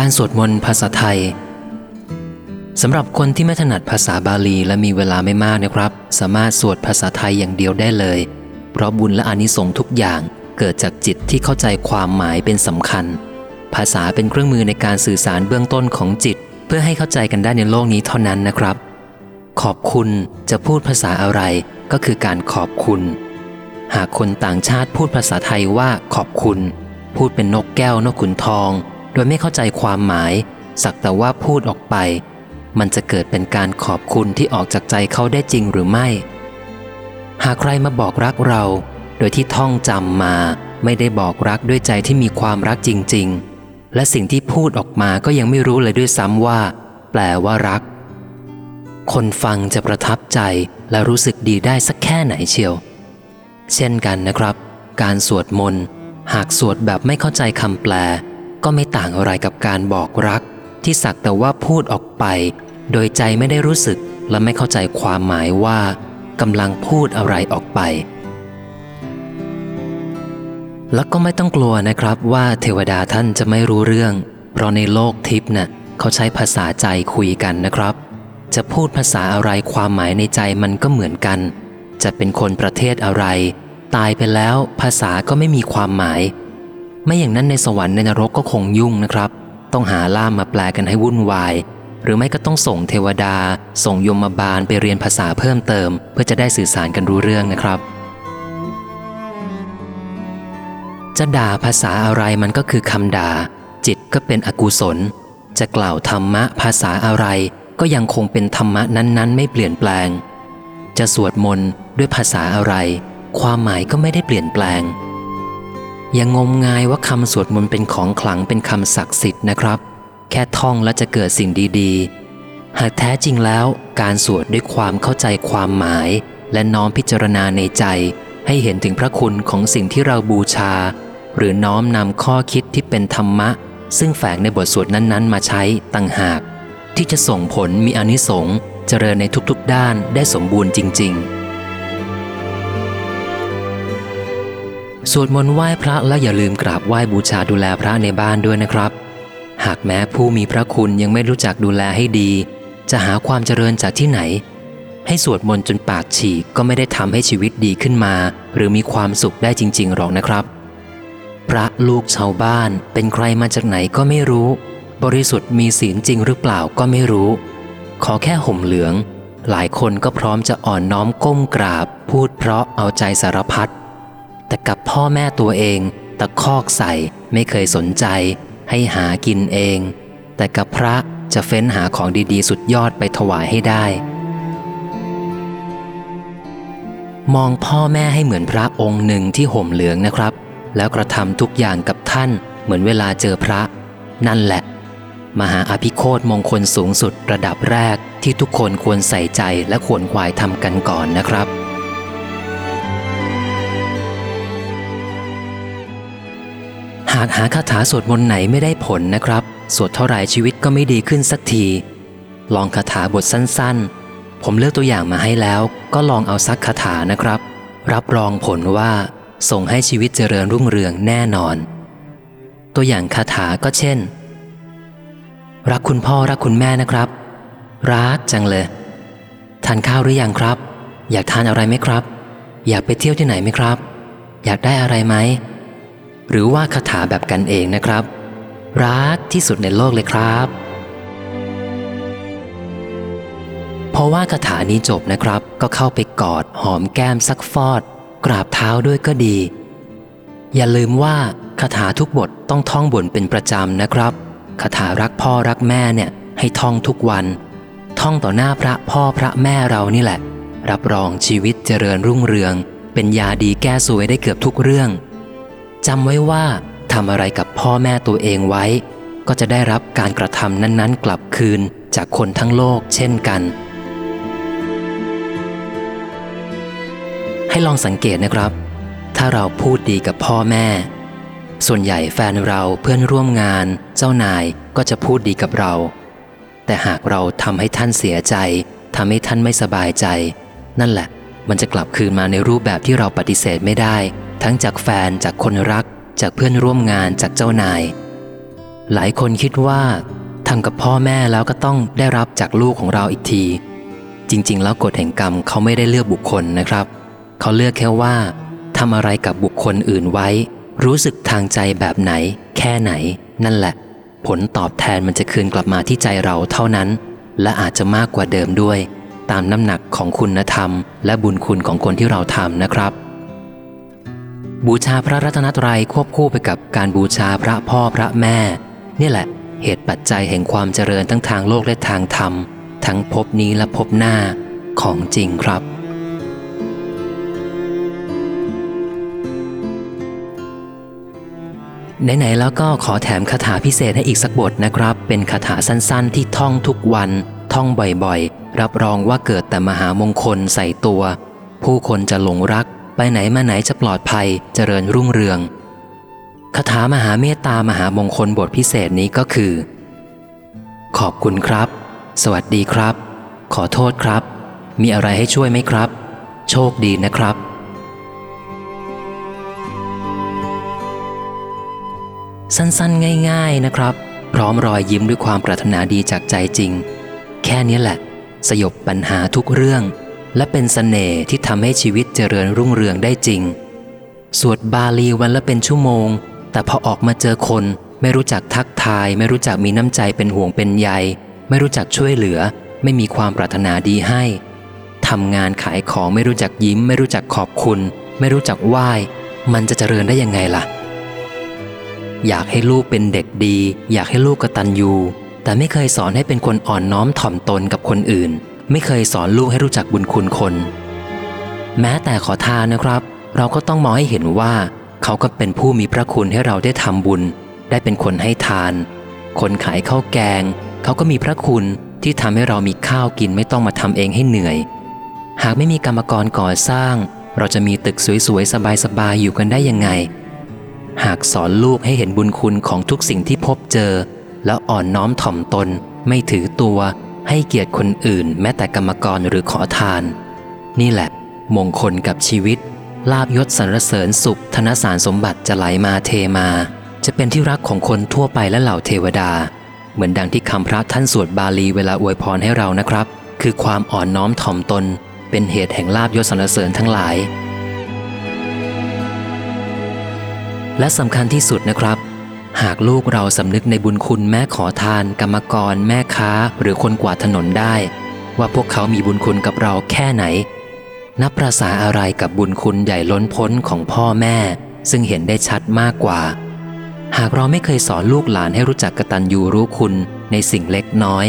การสวดมนต์ภาษาไทยสำหรับคนที่ไม่ถนัดภาษาบาลีและมีเวลาไม่มากนะครับ สามารถสวดภาษาไทยอย่างเดียวได้เลย เพราะบุญและอนิสงส์ทุกอย่างเกิดจากจิตที่เข้าใจความหมายเป็นสำคัญ ภาษาเป็นเครื่องมือในการสื่อสารเบื้องต้นของจิต เพื่อให้เข้าใจกันได้ในโลกนี้เท่านั้นนะครับ ขอบคุณจะพูดภาษาอะไรก็คือการขอบคุณ หากคนต่างชาติพูดภาษาไทยว่าขอบคุณ พูดเป็นนกแก้วนกขุนทอง โดยไม่เข้าใจความหมาย สักแต่ว่าพูดออกไป มันจะเกิดเป็นการขอบคุณที่ออกจากใจเขาได้จริงหรือไม่ หากใครมาบอกรักเรา โดยที่ท่องจำมา ไม่ได้บอกรักด้วยใจที่มีความรักจริง ๆ และสิ่งที่พูดออกมาก็ยังไม่รู้เลยด้วยซ้ำว่า แปลว่ารัก คนฟังจะประทับใจและรู้สึกดีได้สักแค่ไหนเชียว เช่นกันนะครับ การสวดมนต์หากสวดแบบไม่เข้าใจคำแปล ก็ไม่ต่างอะไรกับการบอกรัก ที่สักแต่ว่าพูดออกไป โดยใจไม่ได้รู้สึกและไม่เข้าใจความหมายว่ากำลังพูดอะไรออกไป แล้วก็ไม่ต้องกลัวนะครับว่าเทวดาท่านจะไม่รู้เรื่อง เพราะในโลกทิพย์น่ะเขาใช้ภาษาใจคุยกันนะครับ จะพูดภาษาอะไรความหมายในใจมันก็เหมือนกัน จะเป็นคนประเทศอะไร ตายไปแล้วภาษาก็ไม่มีความหมาย ไม่อย่างนั้นในสวรรค์ในนรกก็คงยุ่งนะครับ ต้องหาล่ามมาแปลกันให้วุ่นวาย หรือไม่ก็ต้องส่งเทวดา ส่งยมบาลไปเรียนภาษาเพิ่มเติม เพื่อจะได้สื่อสารกันรู้เรื่องนะครับ จะด่าภาษาอะไรมันก็คือคำด่า จิตก็เป็นอกุศล จะกล่าวธรรมะภาษาอะไรก็ยังคงเป็นธรรมะนั้นๆ ไม่เปลี่ยนแปลง จะสวดมนต์ด้วยภาษาอะไร ความหมายก็ไม่ได้เปลี่ยนแปลง อย่างงมงายว่าคำสวดมนต์เป็นของขลังเป็นคำศักดิ์สิทธิ์นะครับ แค่ท่องแล้วจะเกิดสิ่งดีๆ หากแท้จริงแล้วการสวดด้วยความเข้าใจความหมาย และน้อมพิจารณาในใจ ให้เห็นถึงพระคุณของสิ่งที่เราบูชา หรือน้อมนำข้อคิดที่เป็นธรรมะ ซึ่งแฝงในบทสวดนั้นๆ มาใช้ต่างหาก ที่จะส่งผลมีอนิสงส์เจริญในทุกๆด้านได้สมบูรณ์จริง ๆ สวดมนต์ไหว้พระและอย่าลืมกราบไหว้บูชาดูแลพระในบ้านด้วยนะครับ หากแม้ผู้มีพระคุณยังไม่รู้จักดูแลให้ดี จะหาความเจริญจากที่ไหน ให้สวดมนต์จนปากฉีกก็ไม่ได้ทำให้ชีวิตดีขึ้นมา หรือมีความสุขได้จริง ๆ หรอกนะครับ พระลูกชาวบ้านเป็นใครมาจากไหนก็ไม่รู้ บริสุทธิ์มีศีลจริงหรือเปล่าก็ไม่รู้ ขอแค่ห่มเหลือง หลายคนก็พร้อมจะอ่อนน้อมก้มกราบ พูดเพราะเอาใจสารพัด แต่กับพ่อแม่ตัวเอง ตะคอกใส่ไม่เคยสนใจ ให้หากินเอง แต่กับพระจะเฟ้นหาของดีๆ สุดยอดไปถวายให้ได้ มองพ่อแม่ให้เหมือนพระองค์หนึ่งที่ห่มเหลืองนะครับ แล้วกระทำทุกอย่างกับท่านเหมือนเวลาเจอพระ นั่นแหละ มหาอภิโคตมงคลสูงสุดระดับแรกที่ทุกคนควรใส่ใจและควรควายทำกันก่อนนะครับ หากหาคาถาสวดมนต์ไหนไม่ได้ผลนะครับ สวดเท่าไหร่ชีวิตก็ไม่ดีขึ้นสักที ลองคาถาบทสั้นๆ ผมเลือกตัวอย่างมาให้แล้ว ก็ลองเอาซักคาถานะครับ รับรองผลว่า ส่งให้ชีวิตเจริญรุ่งเรืองแน่นอน ตัวอย่างคาถาก็เช่น รักคุณพ่อรักคุณแม่นะครับ รักจังเลย ทานข้าวหรือยังครับ อยากทานอะไรไหมครับ อยากไปเที่ยวที่ไหนไหมครับ อยากได้อะไรไหม หรือว่าคาถาแบบกันเองนะครับ รักที่สุดในโลกเลยครับ เพราะว่าคาถานี้จบนะครับ ก็เข้าไปกอดหอมแก้มสักฟอด กราบเท้าด้วยก็ดี อย่าลืมว่าคาถาทุกบทต้องท่องบนเป็นประจำนะครับคาถารักพ่อรักแม่เนี่ยให้ท่องทุกวัน ท่องต่อหน้าพระพ่อพระแม่เรานี่แหละ รับรองชีวิตเจริญรุ่งเรือง เป็นยาดีแก้สวยได้เกือบทุกเรื่อง จำไว้ว่าทำอะไรกับพ่อแม่ตัวเองไว้ ก็จะได้รับการกระทำนั้นๆ กลับคืนจากคนทั้งโลกเช่นกัน ให้ลองสังเกตนะครับ ถ้าเราพูดดีกับพ่อแม่ ส่วนใหญ่แฟนเราเพื่อนร่วมงาน เจ้านายก็จะพูดดีกับเรา แต่หากเราทำให้ท่านเสียใจทำให้ท่านไม่สบายใจ นั่นแหละ มันจะกลับคืนมาในรูปแบบที่เราปฏิเสธไม่ได้ ทั้งจากแฟนจากคนรัก จากเพื่อนร่วมงานจากเจ้านาย หลายคนคิดว่าทำกับพ่อแม่แล้วก็ต้องได้รับจากลูกของเราอีกที จริง ๆ แล้วกฎแห่งกรรมเขาไม่ได้เลือกบุคคลนะครับ เขาเลือกแค่ว่าทำอะไรกับบุคคลอื่นไว้ รู้สึกทางใจแบบไหน แค่ไหน นั่นแหละ ผลตอบแทนมันจะคืนกลับมาที่ใจเราเท่านั้น และอาจจะมากกว่าเดิมด้วย ตามน้ำหนักของคุณธรรม และบุญคุณของคนที่เราทำนะครับ บูชาพระรัตนตรัยควบคู่ไปกับการบูชาพระพ่อพระแม่ นี่แหละ เหตุปัจจัยแห่งความเจริญทั้งทางโลกและทางธรรม ทั้งภพนี้และภพหน้าของจริงครับ ไหน ๆ แล้วก็ขอแถมคาถาพิเศษให้อีกสักบทนะครับ เป็นคาถาสั้น ๆ ที่ท่องทุกวัน ท่องบ่อยๆ รับรองว่าเกิดแต่มหามงคลใส่ตัว ผู้คนจะหลงรัก ไปไหนมาไหนจะปลอดภัยเจริญรุ่งเรืองคาถามหาเมตตามหามงคลบทพิเศษนี้ก็คือ ขอบคุณครับ สวัสดีครับ ขอโทษครับ มีอะไรให้ช่วยไหมครับ โชคดีนะครับ สั้นๆ ง่าย ๆนะครับ พร้อมรอยยิ้มด้วยความปรารถนาดีจากใจจริง แค่นี้แหละ สยบปัญหาทุกเรื่อง และเป็นสเสน่ห์ที่ทำให้ชีวิตเจริญรุ่งเรืองได้จริง สวดบาลีวันละเป็นชั่วโมง แต่พอออกมาเจอคนไม่รู้จักทักทาย ไม่รู้จักมีน้ำใจเป็นห่วงเป็นใย ไม่รู้จักช่วยเหลือ ไม่มีความปรารถนาดีให้ทำงานขายของไม่รู้จักยิ้ม ไม่รู้จักขอบคุณ ไม่รู้จักไหว้ มันจะเจริญได้ยังไงล่ะ อยากให้ลูกเป็นเด็กดี อยากให้ลูกกตัญญูแต่ไม่เคยสอนให้เป็นคนอ่อนน้อมถ่อมตนกับคนอื่น ไม่เคยสอนลูกให้รู้จักบุญคุณคน แม้แต่ขอทานนะครับ เราก็ต้องมองให้เห็นว่า เขาก็เป็นผู้มีพระคุณให้เราได้ทำบุญ ได้เป็นคนให้ทาน คนขายข้าวแกง เขาก็มีพระคุณที่ทำให้เรามีข้าวกินไม่ต้องมาทำเองให้เหนื่อย หากไม่มีกรรมกรก่อสร้าง เราจะมีตึกสวยๆ สบายๆ อยู่กันได้ยังไง หากสอนลูกให้เห็นบุญคุณของทุกสิ่งที่พบเจอ แล้วอ่อนน้อมถ่อมตน ไม่ถือตัว ให้เกียรติคนอื่น แม้แต่กรรมกรหรือขอทาน นี่แหละ มงคลกับชีวิต ลาบยศสรรเสริญสุข ธนสารสมบัติจะไหลมาเทมา จะเป็นที่รักของคนทั่วไปและเหล่าเทวดา เหมือนดังที่คำพระท่านสวดบาลีเวลาอวยพรให้เรานะครับ คือความอ่อนน้อมถ่อมตน เป็นเหตุแห่งลาบยศสรรเสริญทั้งหลาย และสำคัญที่สุดนะครับ หากลูกเราสำนึกในบุญคุณแม่ขอทาน กรรมกร แม่ค้า หรือคนกวาดถนนได้ ว่าพวกเขามีบุญคุณกับเราแค่ไหน นับประสาอะไรกับบุญคุณใหญ่ล้นพ้นของพ่อแม่ ซึ่งเห็นได้ชัดมากกว่า หากเราไม่เคยสอนลูกหลานให้รู้จักกตัญญูรู้คุณในสิ่งเล็กน้อย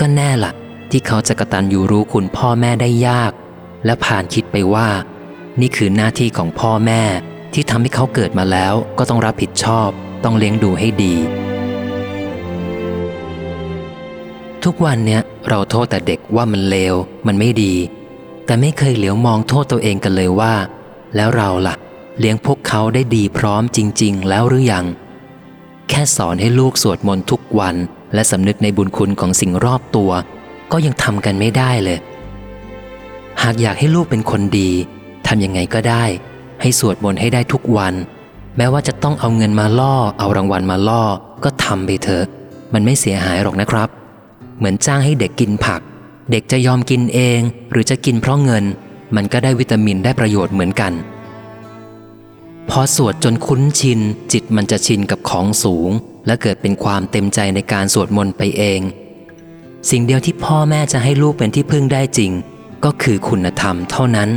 ก็แน่ละ่ะ ที่เขาจะกตัญญูรู้คุณพ่อแม่ได้ยาก และผ่านคิดไปว่า นี่คือหน้าที่ของพ่อแม่ ที่ทำให้เขาเกิดมาแล้วก็ต้องรับผิดชอบ ต้องเลี้ยงดูให้ดี ทุกวันเนี้ยเราโทษแต่เด็กว่ามันเลว มันไม่ดี แต่ไม่เคยเหลียวมองโทษตัวเองกันเลยว่า แล้วเราละ่ะ เลี้ยงพวกเขาได้ดีพร้อมจริง ๆ แล้วหรือยัง แค่สอนให้ลูกสวดมนต์ทุกวัน และสำนึกในบุญคุณของสิ่งรอบตัว ก็ยังทำกันไม่ได้เลย หากอยากให้ลูกเป็นคนดีทำยังไงก็ได้ ให้สวดมนต์ให้ได้ทุกวัน แม้ว่าจะต้องเอาเงินมาล่อ เอารางวัลมาล่อ ก็ทำไปเถอะ มันไม่เสียหายหรอกนะครับ เหมือนจ้างให้เด็กกินผัก เด็กจะยอมกินเอง หรือจะกินเพราะเงิน มันก็ได้วิตามินได้ประโยชน์เหมือนกัน พอสวดจนคุ้นชิน จิตมันจะชินกับของสูง และเกิดเป็นความเต็มใจในการสวดมนต์ไปเอง สิ่งเดียวที่พ่อแม่จะให้ลูกเป็นที่พึ่งได้จริง ก็คือคุณธรรมเท่านั้น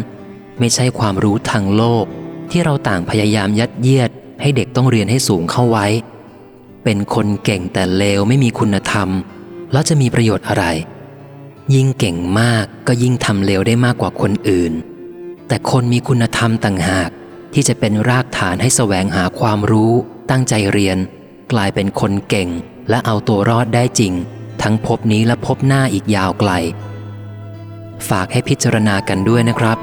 ไม่ใช่ความรู้ทางโลก ที่เราต่างพยายามยัดเยียด ให้เด็กต้องเรียนให้สูงเข้าไว้ เป็นคนเก่งแต่เลวไม่มีคุณธรรม แล้วจะมีประโยชน์อะไร ยิ่งเก่งมากก็ยิ่งทำเลวได้มากกว่าคนอื่น แต่คนมีคุณธรรมต่างหาก ที่จะเป็นรากฐานให้แสวงหาความรู้ ตั้งใจเรียน กลายเป็นคนเก่งและเอาตัวรอดได้จริง ทั้งพบนี้และพบหน้าอีกยาวไกล ฝากให้พิจารณากันด้วยนะครับ